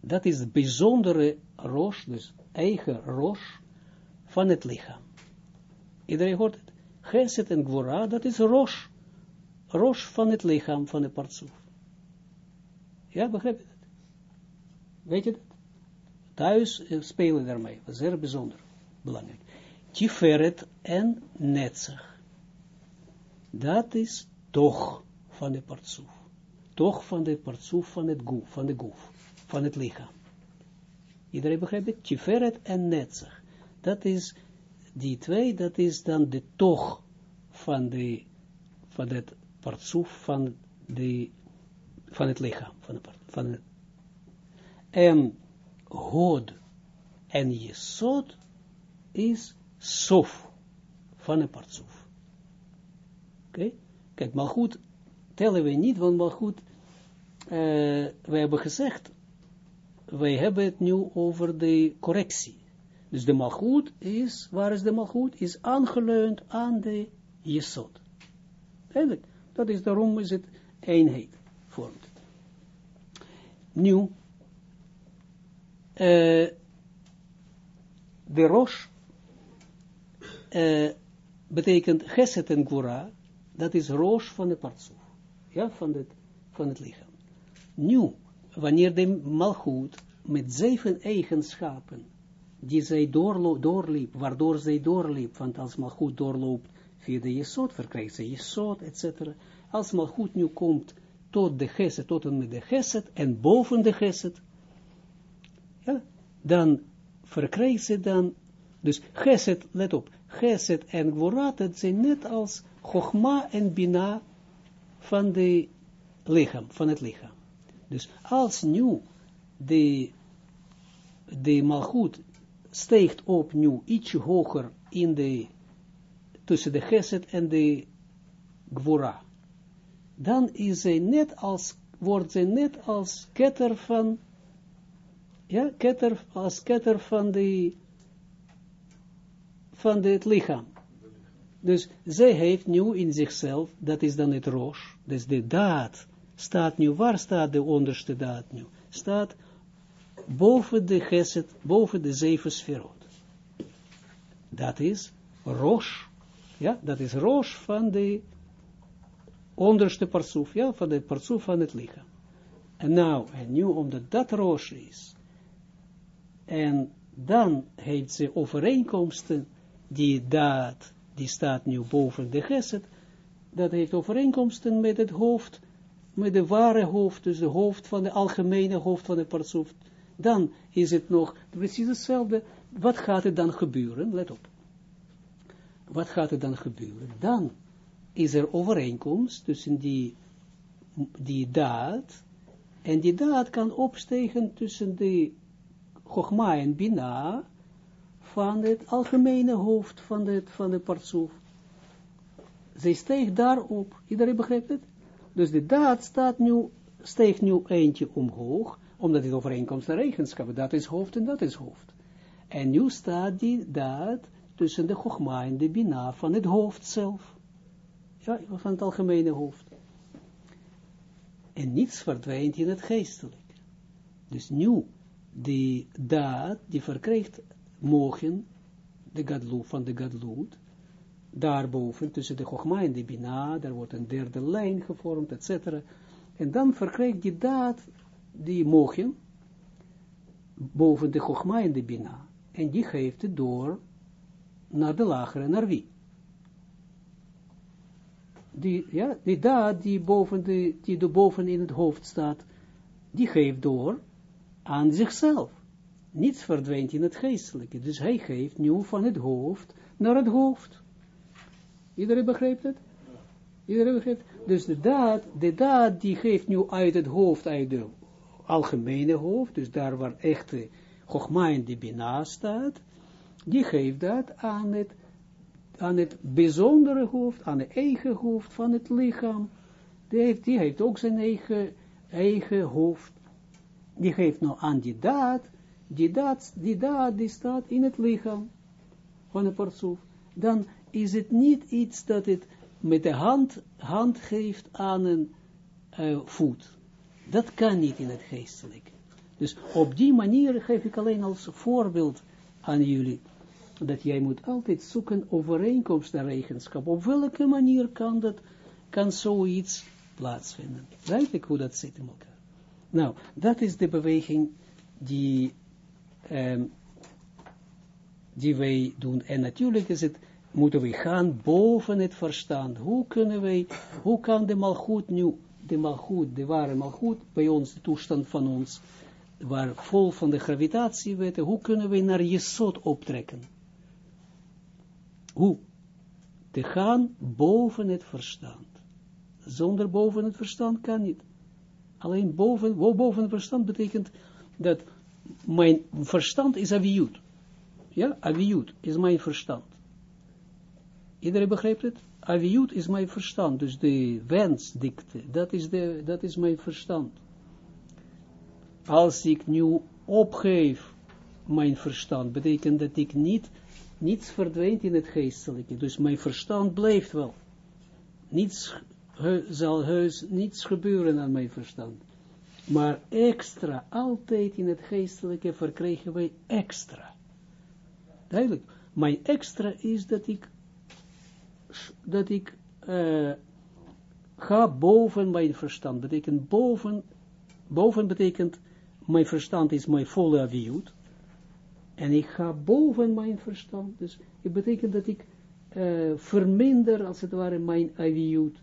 dat is bijzondere Rosh, dus eigen Rosh van het lichaam. Iedereen hoort het? Geset en Gwura, dat is Rosh, Rosh van het lichaam van de partsoef. Ja, begrijp je? Weet je dat? Thuis eh, spelen daarmee. Zeer bijzonder. Belangrijk. Tiferet en Netzach. Dat is toch van de partsoef. Toch van de partsoef van het goef, van de goef, van het lichaam. Iedereen begrijpt het? Tiferet en Netzach. Dat is, die twee, dat is dan de toch van, de, van het partsoef van, de, van het lichaam, van, de, van het en hod en jesod is sof van een partsoef. Oké? Kijk, maar goed, tellen we niet, want maar goed, we hebben gezegd, wij hebben het nu over de correctie. Dus de malgoed is, waar is de malgoed? Is aangeleund aan de jesod. Eigenlijk, dat is daarom is het eenheid vormt. nu, uh, de rosh uh, betekent geset en gura, dat is roos van de partsoef, ja, van het, van het lichaam. Nu, wanneer de malgoed met zeven eigenschappen, die zij doorliep, waardoor zij doorliep, want als malgoed doorloopt via de jesot, verkrijgt ze jesot, etc. Als malgoed nu komt tot de geset, tot en met de geset, en boven de geset, dan verkrijgt ze dan, dus geset, let op, geset en gvorat, dat zijn net als chogma en bina van, de lichaam, van het lichaam. Dus als nu de, de malgoed steekt op nu ietsje hoger in de, tussen de geset en de gwora, dan is zij net als, wordt zij net als ketter van, ja, ketter, als ketter van de, van het lichaam. Dus zij heeft nu in zichzelf, dat is dan het roos, dus de daad, staat nu, waar staat de onderste daad nu? Staat boven de geset, boven de zeven sferot. Dat is roos, ja, dat is roos van de onderste parsoef, ja, van de parsoef van het lichaam. En nou, en nu omdat dat roos is, en dan heeft ze overeenkomsten, die daad, die staat nu boven de geset, dat heeft overeenkomsten met het hoofd, met de ware hoofd, dus de hoofd van de algemene hoofd van de partsoef, dan is het nog precies hetzelfde. Wat gaat er dan gebeuren? Let op. Wat gaat er dan gebeuren? Dan is er overeenkomst tussen die, die daad, en die daad kan opstegen tussen de Chogma en Bina, van het algemene hoofd van de, van de partsoef. Zij steekt daarop. Iedereen begrijpt het? Dus de daad staat nu, steekt nu eentje omhoog, omdat het overeenkomst naar eigenschappen, dat is hoofd en dat is hoofd. En nu staat die daad tussen de chogma en de bina van het hoofd zelf. Ja, van het algemene hoofd. En niets verdwijnt in het geestelijk. Dus nu, die daad, die verkrijgt mogen, de gadloed, van de gadloed, daarboven, tussen de Chogma en de Bina, daar wordt een derde lijn gevormd, etc. En dan verkrijgt die daad, die mogen, boven de Chogma en de Bina. En die geeft het door naar de lagere, naar wie? Die, ja, die daad die boven, de, die boven in het hoofd staat, die geeft door aan zichzelf. Niets verdwijnt in het geestelijke. Dus hij geeft nu van het hoofd naar het hoofd. Iedereen begrijpt het? Iedereen begrijpt Dus de daad, de daad die geeft nu uit het hoofd, uit de algemene hoofd, dus daar waar echte Chogma in de Bina staat, die geeft dat aan het, aan het bijzondere hoofd, aan het eigen hoofd van het lichaam. Die heeft, die heeft ook zijn eigen, eigen hoofd. Die geeft nou aan die daad, die daad, die daad die staat in het lichaam van de partsoef. Dan is het niet iets dat het met de hand, hand geeft aan een uh, voet. Dat kan niet in het geestelijk. Dus op die manier geef ik alleen als voorbeeld aan jullie, dat jij moet altijd zoeken overeenkomst naar eigenschap. Op welke manier kan dat, kan zoiets plaatsvinden? Ik hoe dat zit in elkaar. Nou, dat is de beweging die, um, die wij doen. En natuurlijk is het moeten we gaan boven het verstand. Hoe kunnen wij, hoe kan de malgoed nu, de malgoed, de ware malgoed, bij ons, de toestand van ons, waar vol van de gravitatiewetten, hoe kunnen wij naar Jesod optrekken? Hoe? Te gaan boven het verstand. Zonder boven het verstand kan niet. Alleen boven, boven verstand betekent dat mijn verstand is aviut. Ja, aviut is mijn verstand. Iedereen begrijpt het? Aviut is mijn verstand, dus de wensdikte, dat is, de, dat is mijn verstand. Als ik nu opgeef mijn verstand, betekent dat ik niet, niets verdwijnt in het geestelijke, dus mijn verstand blijft wel. Niets zal heus, niets gebeuren aan mijn verstand. Maar extra, altijd in het geestelijke verkrijgen wij extra. Duidelijk. Mijn extra is dat ik, dat ik uh, ga boven mijn verstand. Betekent boven, boven betekent, mijn verstand is mijn volle aviut. En ik ga boven mijn verstand. Dus het betekent dat ik uh, verminder, als het ware, mijn aviut.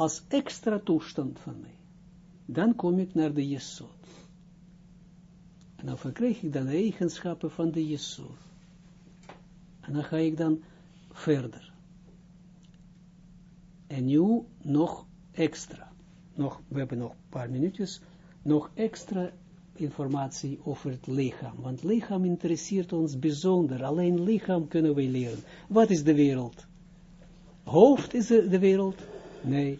Als extra toestand van mij. Dan kom ik naar de Jesod. En dan verkrijg ik dan de eigenschappen van de Jesod. En dan ga ik dan verder. En nu nog extra. Nog, we hebben nog een paar minuutjes. Nog extra informatie over het lichaam. Want lichaam interesseert ons bijzonder. Alleen lichaam kunnen we leren. Wat is de wereld? Hoofd is de, wereld? Nee.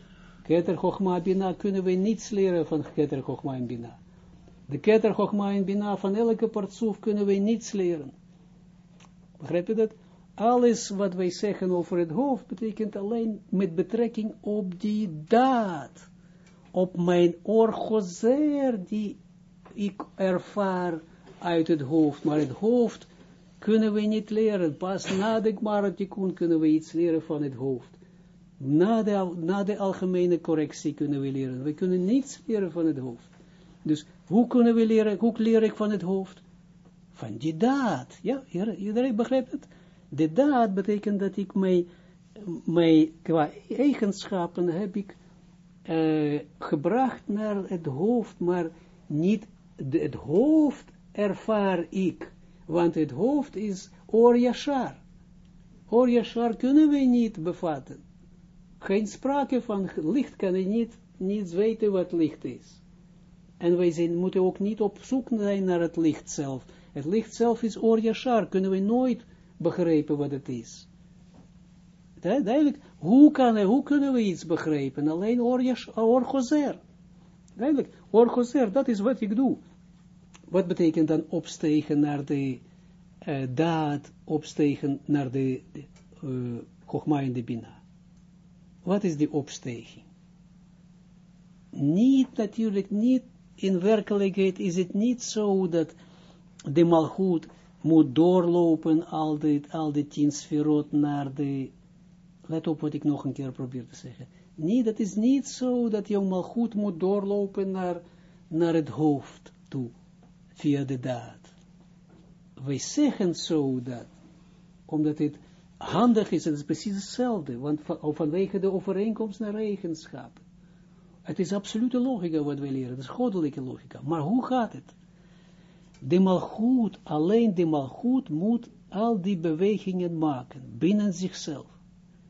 Keter Chochma Bina kunnen we niets leren van Keter Chochma Bina. De Keter Chochma Bina van elke partsoef kunnen we niets leren. Begrijp je dat? Alles wat wij zeggen over het hoofd betekent alleen met betrekking op die daad. Op mijn orgozer die ik ervaar uit het hoofd. Maar het hoofd kunnen we niet leren. Pas na de Gmaratikun kunnen we iets leren van het hoofd. Na de, na de algemene correctie kunnen we leren. We kunnen niets leren van het hoofd. Dus hoe kunnen we leren, hoe leer ik van het hoofd? Van die daad. Ja, iedereen begrijpt het? De daad betekent dat ik mij, mij qua eigenschappen heb ik uh, gebracht naar het hoofd, maar niet het hoofd ervaar ik, want het hoofd is Or Yashar. Or Yashar kunnen we niet bevatten. Geen sprake van licht kan je niet, niet weten wat licht is. En wij zijn, moeten ook niet op zoek zijn naar het licht zelf. Het licht zelf is Or Yashar, kunnen we nooit begrijpen wat het is. Duidelijk, hoe, kan, hoe kunnen we iets begrijpen? Alleen Or Gozer. Duidelijk, Or Gozer, dat is wat ik doe. Wat betekent dan opstegen naar de uh, daad, opstegen naar de, de uh, de Bina? Wat is die opstijging? Niet natuurlijk, niet in werkelijkheid is het niet zo dat de malgoed moet doorlopen al die, al die tien sferot naar de, let op wat ik nog een keer probeer te zeggen. Nee, dat is niet zo dat je malgoed moet doorlopen naar, naar het hoofd toe via de daad. Wij zeggen zo dat, omdat het handig is, het is precies hetzelfde, want van, vanwege de overeenkomst naar eigenschappen. Het is absolute logica wat wij leren, het is goddelijke logica. Maar hoe gaat het? De malgoed, alleen de malgoed moet al die bewegingen maken, binnen zichzelf.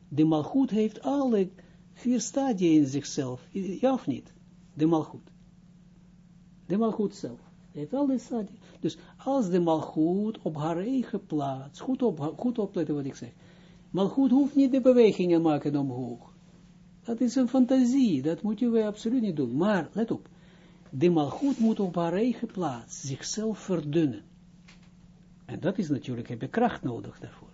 De malgoed heeft alle vier stadia in zichzelf, ja of niet? De malgoed. De malgoed zelf Dus als de malgoed op haar eigen plaats, goed, op, goed opletten wat ik zeg, malgoed hoeft niet de bewegingen maken omhoog. Dat is een fantasie, dat moet je absoluut niet doen. Maar, let op, de malgoed moet op haar eigen plaats zichzelf verdunnen. En dat is natuurlijk, heb je kracht nodig daarvoor.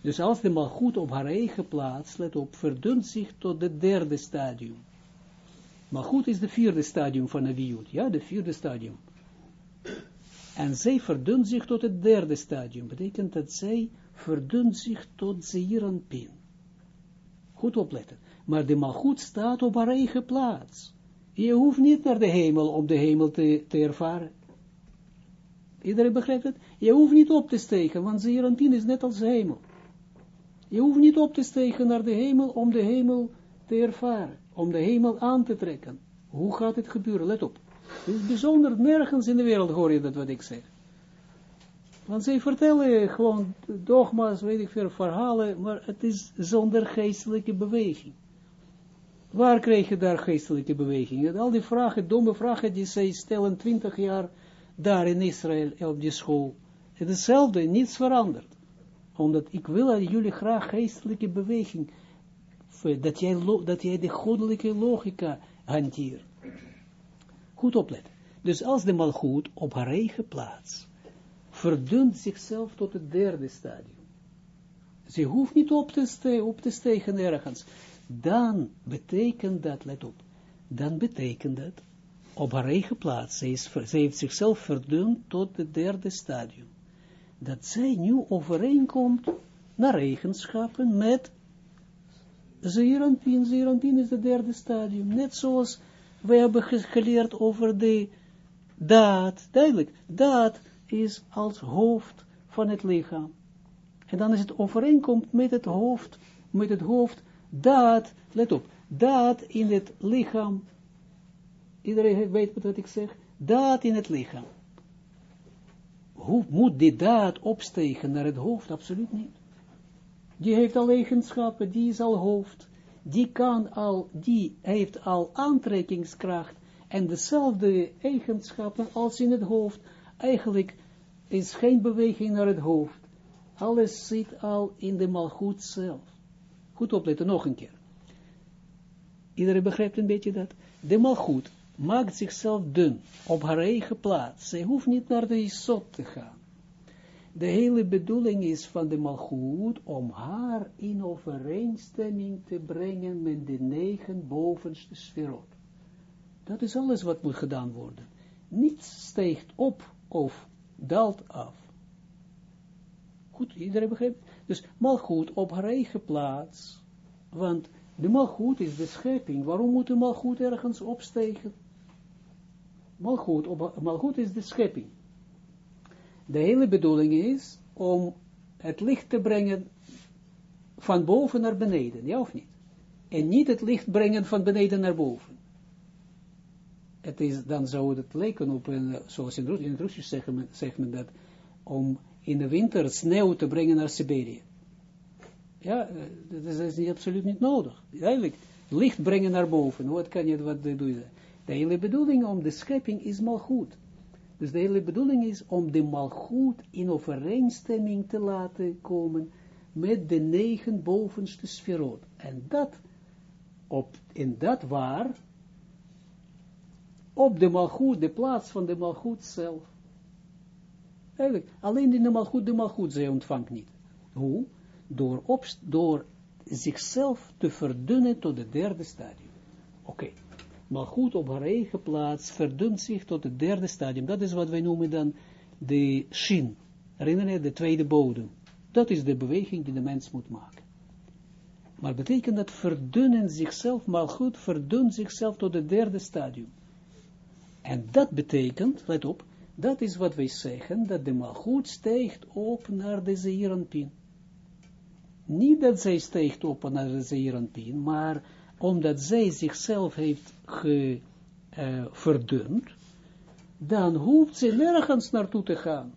Dus als de malgoed op haar eigen plaats, let op, verdunt zich tot het derde stadium. Malgoed is de vierde stadium van de ja, de vierde stadium. En zij verdunt zich tot het derde stadium. Betekent dat zij verdunt zich tot pin. Goed opletten. Maar de malgoed staat op haar eigen plaats. Je hoeft niet naar de hemel om de hemel te, te ervaren. Iedereen begrijpt het? Je hoeft niet op te steken, want pin is net als hemel. Je hoeft niet op te steken naar de hemel om de hemel te ervaren. Om de hemel aan te trekken. Hoe gaat het gebeuren? Let op. Het is bijzonder, nergens in de wereld hoor je dat wat ik zeg. Want zij vertellen gewoon dogma's, weet ik veel, verhalen, maar het is zonder geestelijke beweging. Waar krijg je daar geestelijke beweging? Al die vragen, domme vragen die zij stellen twintig jaar daar in Israël op die school. Het is hetzelfde, niets veranderd. Omdat ik wil aan jullie graag geestelijke beweging, dat jij, dat jij de goddelijke logica hanteert. Goed opletten. Dus als de malgoed op haar eigen plaats verdunt zichzelf tot het derde stadium. Ze hoeft niet op te, ste op te stegen ergens. Dan betekent dat, let op, dan betekent dat op haar eigen plaats, ze, is, heeft zichzelf verdund tot het derde stadium, dat zij nu overeenkomt naar eigenschappen met Zeeranpien. Zeeranpien is het derde stadium, net zoals we hebben geleerd over de daad, duidelijk, daad is als hoofd van het lichaam. En dan is het overeenkomt met het hoofd, met het hoofd, daad, let op, daad in het lichaam. Iedereen weet wat ik zeg, daad in het lichaam. Hoe moet die daad opstegen naar het hoofd? Absoluut niet. Die heeft al eigenschappen, die is al hoofd, die kan al, die heeft al aantrekkingskracht en dezelfde eigenschappen als in het hoofd. Eigenlijk is geen beweging naar het hoofd. Alles zit al in de malgoed zelf. Goed opletten, nog een keer. Iedereen begrijpt een beetje dat? De malgoed maakt zichzelf dun op haar eigen plaats. Zij hoeft niet naar de isot te gaan. De hele bedoeling is van de malgoed om haar in overeenstemming te brengen met de negen bovenste sferot. Dat is alles wat moet gedaan worden. Niets steekt op of daalt af. Goed, iedereen begrijpt? Dus malgoed op haar eigen plaats. Want de malgoed is de schepping. Waarom moet de malgoed ergens opstegen? Malgoed, op, malgoed is de schepping. De hele bedoeling is om het licht te brengen van boven naar beneden, ja of niet? En niet het licht brengen van beneden naar boven. Het is, dan zou het lijken op, een, zoals in, in het Russisch zegt men, dat, om in de winter sneeuw te brengen naar Siberië. Ja, eh, dat is, niet, absoluut niet nodig. Eigenlijk, licht brengen naar boven. Wat kan je, wat doe je? De hele bedoeling om de schepping is mal goed. Dus de hele bedoeling is om de malgoed in overeenstemming te laten komen met de negen bovenste sferot. En dat, op, in dat waar, op de malgoed, de plaats van de malgoed zelf. Eigenlijk, alleen in de malgoed, de malgoed, zij ontvangt niet. Hoe? Door, op, door zichzelf te verdunnen tot het derde stadium. Oké maar goed op haar eigen plaats verdunt zich tot het derde stadium. Dat is wat wij noemen dan de shin. Herinner je, de tweede bodem. Dat is de beweging die de mens moet maken. Maar betekent dat verdunnen zichzelf, maar goed verdunt zichzelf tot het derde stadium. En dat betekent, let op, dat is wat wij zeggen, dat de malgoed stijgt op naar de zeeranpien. Niet dat zij stijgt op naar de zeeranpien, maar omdat zij zichzelf heeft ge, uh, verdund, dan hoeft ze nergens naartoe te gaan.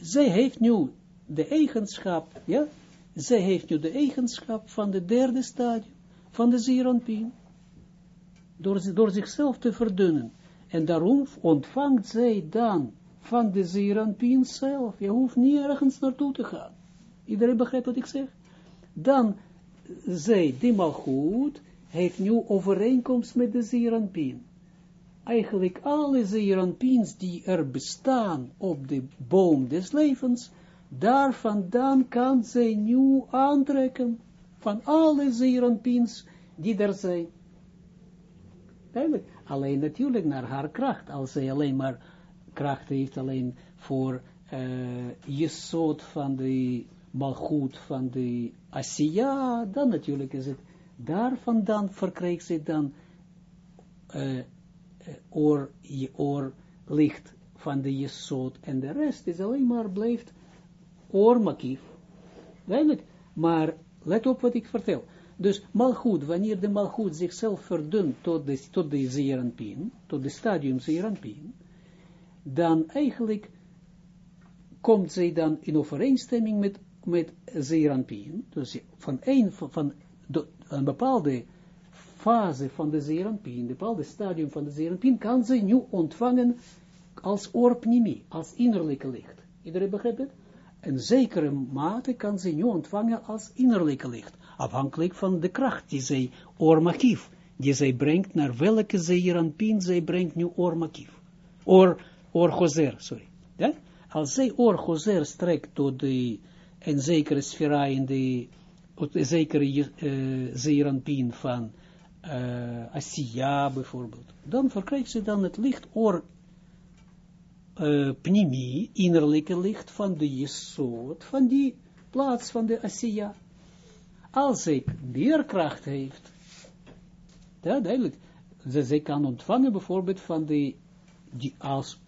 Zij heeft nu de eigenschap, ja, zij heeft nu de eigenschap van de derde stadium, van de Zeranpien, door, door zichzelf te verdunnen. En daarom ontvangt zij dan van de Zeranpien zelf. Je hoeft niet ergens naartoe te gaan. Iedereen begrijpt wat ik zeg? Dan zij, die mal goed, heeft nu overeenkomst met de Zeranpien. Eigenlijk alle Zeranpiens die er bestaan op de boom des levens, daar vandaan kan zij nu aantrekken van alle Zeranpiens die er zijn. Eigenlijk, alleen natuurlijk naar haar kracht, als zij alleen maar kracht heeft, alleen voor uh, je soort van de malgoed van de Asiya, dan natuurlijk is het daar vandaan verkreeg ze dan uh, oor, oorlicht van de jesot en de rest is alleen maar blijft oormakief. Duidelijk, maar let op wat ik vertel. Dus malgoed, wanneer de malgoed zichzelf verdunt tot de, tot de zeeranpien, tot de stadium zeeranpien, dan eigenlijk komt zij dan in overeenstemming met, met zeeranpien, dus van een van, een bepaalde fase van de zeeranpien, een bepaalde stadium van de zeeranpien, kan ze nu ontvangen als orpnimi, als innerlijke licht. Iedereen begrijpt het? Een zekere mate kan ze nu ontvangen als innerlijke licht, afhankelijk van de kracht die zij ormakief, die zij brengt naar welke zeeranpien zij brengt nu ormakief. Or, orgozer, sorry. Ja? Als zij orgozer strekt tot de, een zekere sfera in de zekere uh, zeeranpien van uh, Asiya bijvoorbeeld, dan verkrijgt ze dan het licht or uh, pnimi, innerlijke licht van de Jesod, van die plaats van de Asiya. Als ik meer kracht heeft, ja, duidelijk, ze, zij kan ontvangen bijvoorbeeld van de, die als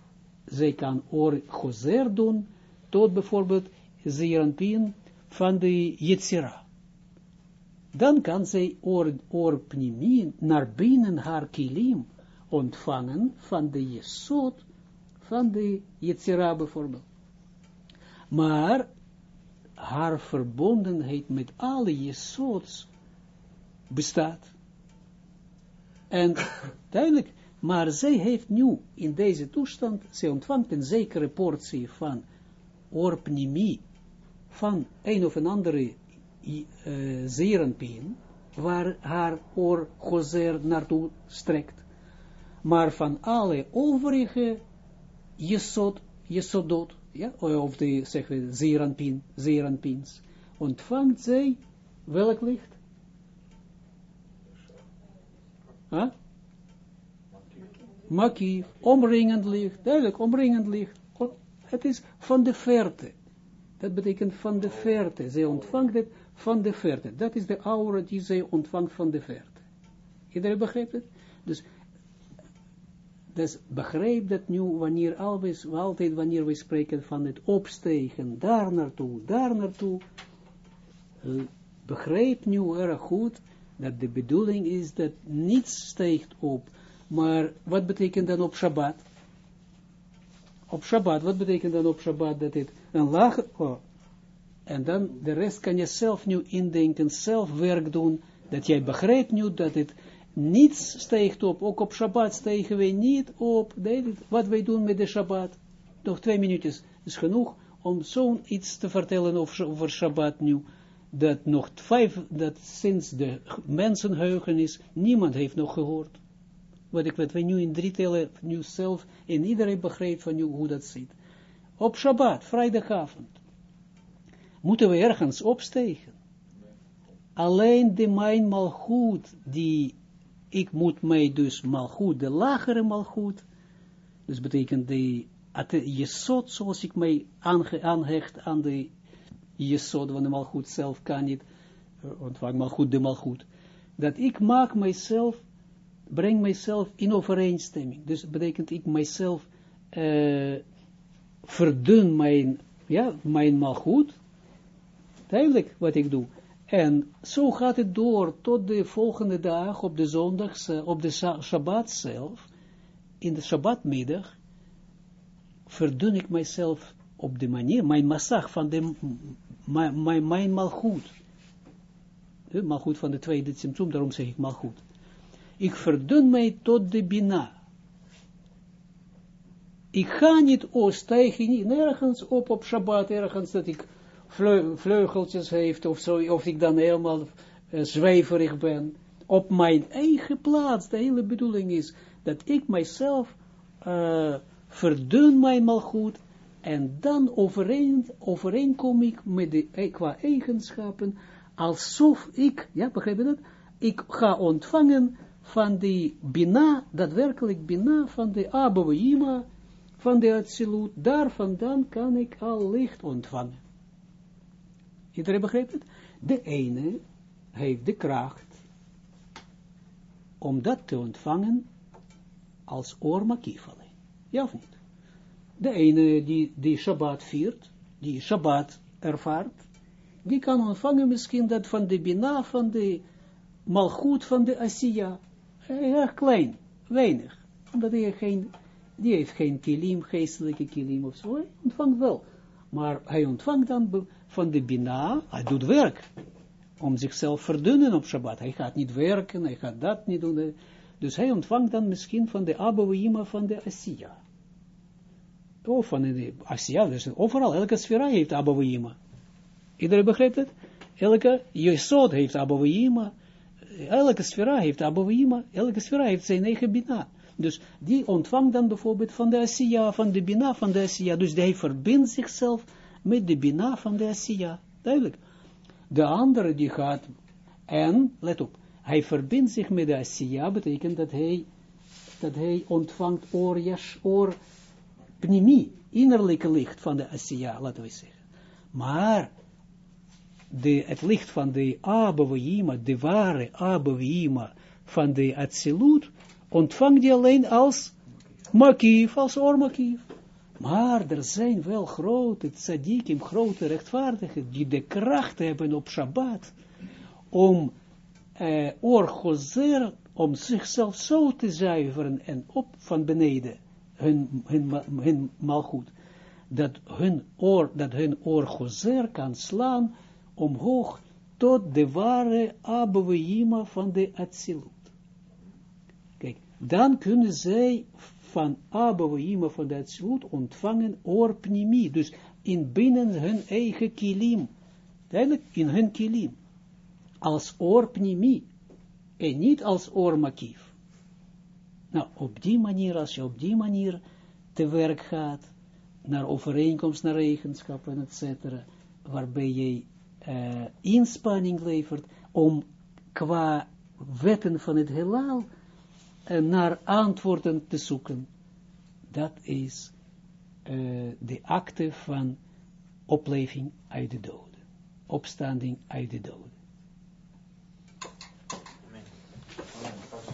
zij kan or gozer doen, tot bijvoorbeeld zeeranpien van de Yetzira. Dan kan zij or, or pnimien naar binnen haar kilim ontvangen van de Jesod, van de Yetzira bijvoorbeeld. Maar haar verbondenheid met alle Jesods bestaat. En duidelijk, maar zij heeft nu in deze toestand, zij ontvangt een zekere portie van orpnimi, van een of een andere uh, zeerenpien, waar haar oor gozer naartoe strekt. Maar van alle overige jesod, jesodot, ja, of de, zeggen we, zeerenpien, zeerenpins, ontvangt zij welk licht? Huh? Makief, omringend licht, duidelijk, omringend licht. Het is van de verte. Dat betekent van de verte. Zij ontvangt het van de verte. Dat is de aura die zij ontvangt van de verte. Iedereen begrijpt het? Dus, dus begrijp dat nu, wanneer always, altijd wanneer we spreken van het opstegen, daar naartoe, daar naartoe, uh, begrijp nu erg goed, dat de bedoeling is dat niets steekt op. Maar wat betekent dan op Shabbat? Op Shabbat, wat betekent dan op Shabbat dat het een lager, oh, en dan de rest kan je zelf nu indenken, zelf werk doen, dat jij begrijpt nu dat het niets steekt op, ook op Shabbat stegen wij niet op, wat wij doen met de Shabbat. Nog twee minuutjes is genoeg om zo'n iets te vertellen over, Shabbat nu dat nog vijf, dat sinds de mensenheugenis, niemand heeft nog gehoord. Wat ik weet, we nu in drie tellen, nu zelf, en iedereen begrijpt van nu hoe dat zit. Op Shabbat, vrijdagavond, moeten we ergens opstegen. Alleen de mijn malgoed, die, ik moet mij dus malgoed, de lagere malgoed, dus betekent de, je zot, zoals ik mij aanhecht aan de jesod van de malgoed zelf kan niet, uh, ontvang malgoed de malgoed, dat ik maak mijzelf, breng mijzelf in overeenstemming. Dus betekent ik mijzelf uh, verdun mijn, ja, mijn malgoed, duidelijk wat ik doe. En zo gaat het door tot de volgende dag, op de zondag, op de Shabbat zelf, in de Shabbatmiddag, verdun ik mijzelf op de manier, mijn massag van de mijn, mijn, mijn malgoed. Malgoed van de tweede symptoom, daarom zeg ik malgoed. Ik verdun mij tot de bina. Ik ga niet, oh, stijg niet, nergens op op Shabbat, ergens dat ik vleugeltjes heeft, of zo, of ik dan helemaal uh, zweverig ben. Op mijn eigen plaats, de hele bedoeling is, dat ik mijzelf uh, verdun mijn malgoed, en dan overeen, overeenkom ik met de, eh, qua eigenschappen, alsof ik, ja, begrijp je dat? Ik ga ontvangen van die bina, daadwerkelijk bina, van de abouima, van de absolute, daar vandaan kan ik al licht ontvangen. Iedereen begrijpt het? De ene heeft de kracht om dat te ontvangen als oormakief alleen. Ja of niet? De ene die, die Shabbat viert, die Shabbat ervaart, die kan ontvangen misschien dat van de Bina, van de Malchut, van de Asiya. Erg klein, weinig. Omdat hij geen, die heeft geen kilim, geestelijke kilim of zo. Ontvangt wel. Maar hij ontvangt dan van de Bina, hij doet werk. Om zichzelf verdunnen op Shabbat. Hij gaat niet werken, hij gaat dat niet doen. Dus hij ontvangt dan misschien van de Abouima van de Asiya of van de Asiya, dus overal, elke sfera heeft Abouima. Iedereen begrijpt het? Elke Jesod heeft Abouima, elke sfera heeft Abouima, elke sfera heeft zijn eigen Bina. Dus die ontvangt dan bijvoorbeeld van de Asiya, van de Bina van de Asiya. Dus hij verbindt zichzelf met de Bina van de Asiya. Duidelijk. De andere die gaat, en, let op, hij verbindt zich met de Asiya, betekent dat hij, dat hij ontvangt oor, jas, oor, pnimi, innerlijke licht van de Asiya, laten we zeggen. Maar, de, het licht van de Abavayima, de ware Abavayima van de Atsilut, ontvangt hij alleen als makief, als oormakief. Maar er zijn wel grote tzadikim, grote rechtvaardigen, die de kracht hebben op Shabbat, om orgozer, om zichzelf zo te zuiveren en op van beneden, hun, hun, hun malgoed, dat hun oor, dat hun orgozer kan slaan omhoog tot de ware abweima van de Atsilut. Dan kunnen zij van Abouima van de Atsilut ontvangen orpnimi, dus in binnen hun eigen kilim, duidelijk in hun kilim, als orpnimi, en niet als oormakief. Nou, op die manier, als je op die manier te werk gaat, naar overeenkomst, naar eigenschappen, etc., waarbij je uh, inspanning levert om qua wetten van het heelal naar antwoorden te zoeken. Dat is uh, de acte van opleving uit de doden. Opstanding uit de doden.